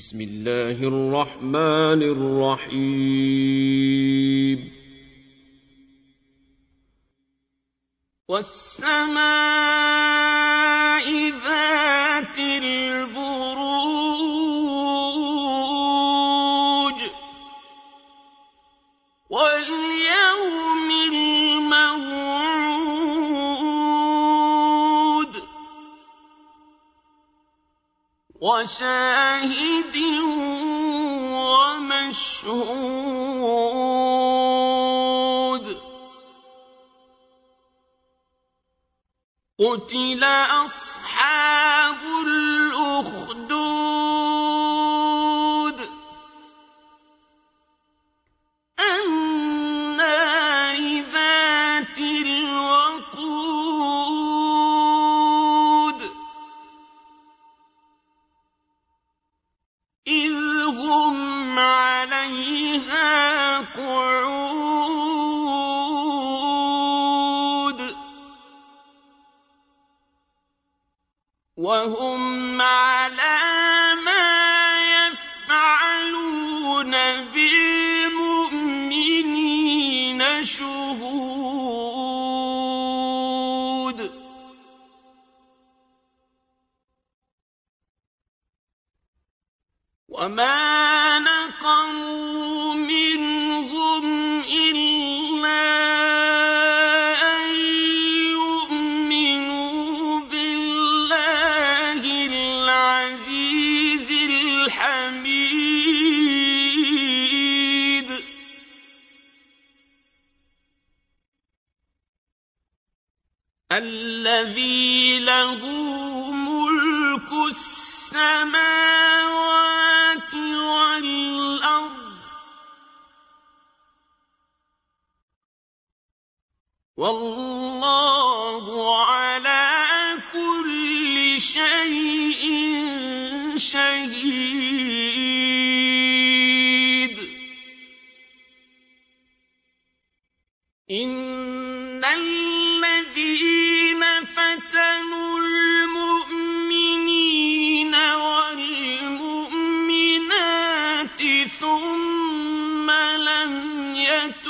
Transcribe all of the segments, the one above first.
بسم الله الرحمن الرحيم. والسماء ذات البروج وشاهد ومشهود قتل أصحاب الأخدود عليها قعود وهم على ما يفعلون بالمؤمنين شهود وما نقموا منهم الا ان يؤمنوا بالله العزيز الحميد. الذي له ملك السماوات والله على كل شيء شهيد. إن الذين فتنوا المؤمنين والمؤمنات ثم لم يتوبوا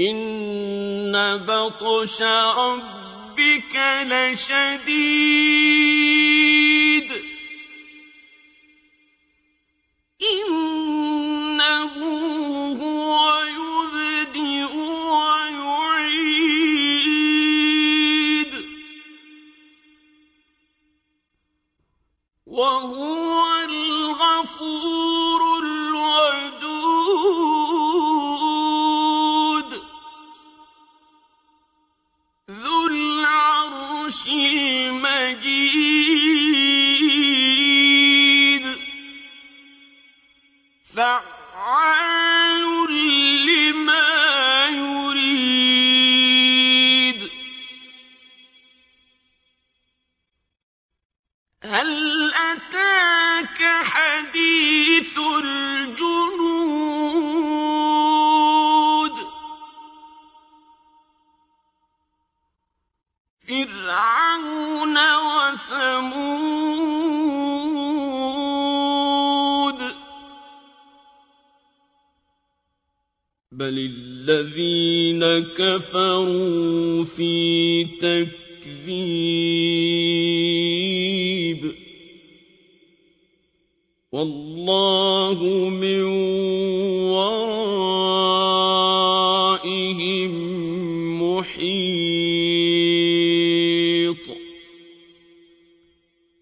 ان بطش ربك لشديد انه هو يبدئ ويعيد وهو الغفور العرش المجيد وثمود بل الذين كفروا في تكذيب. والله من محيط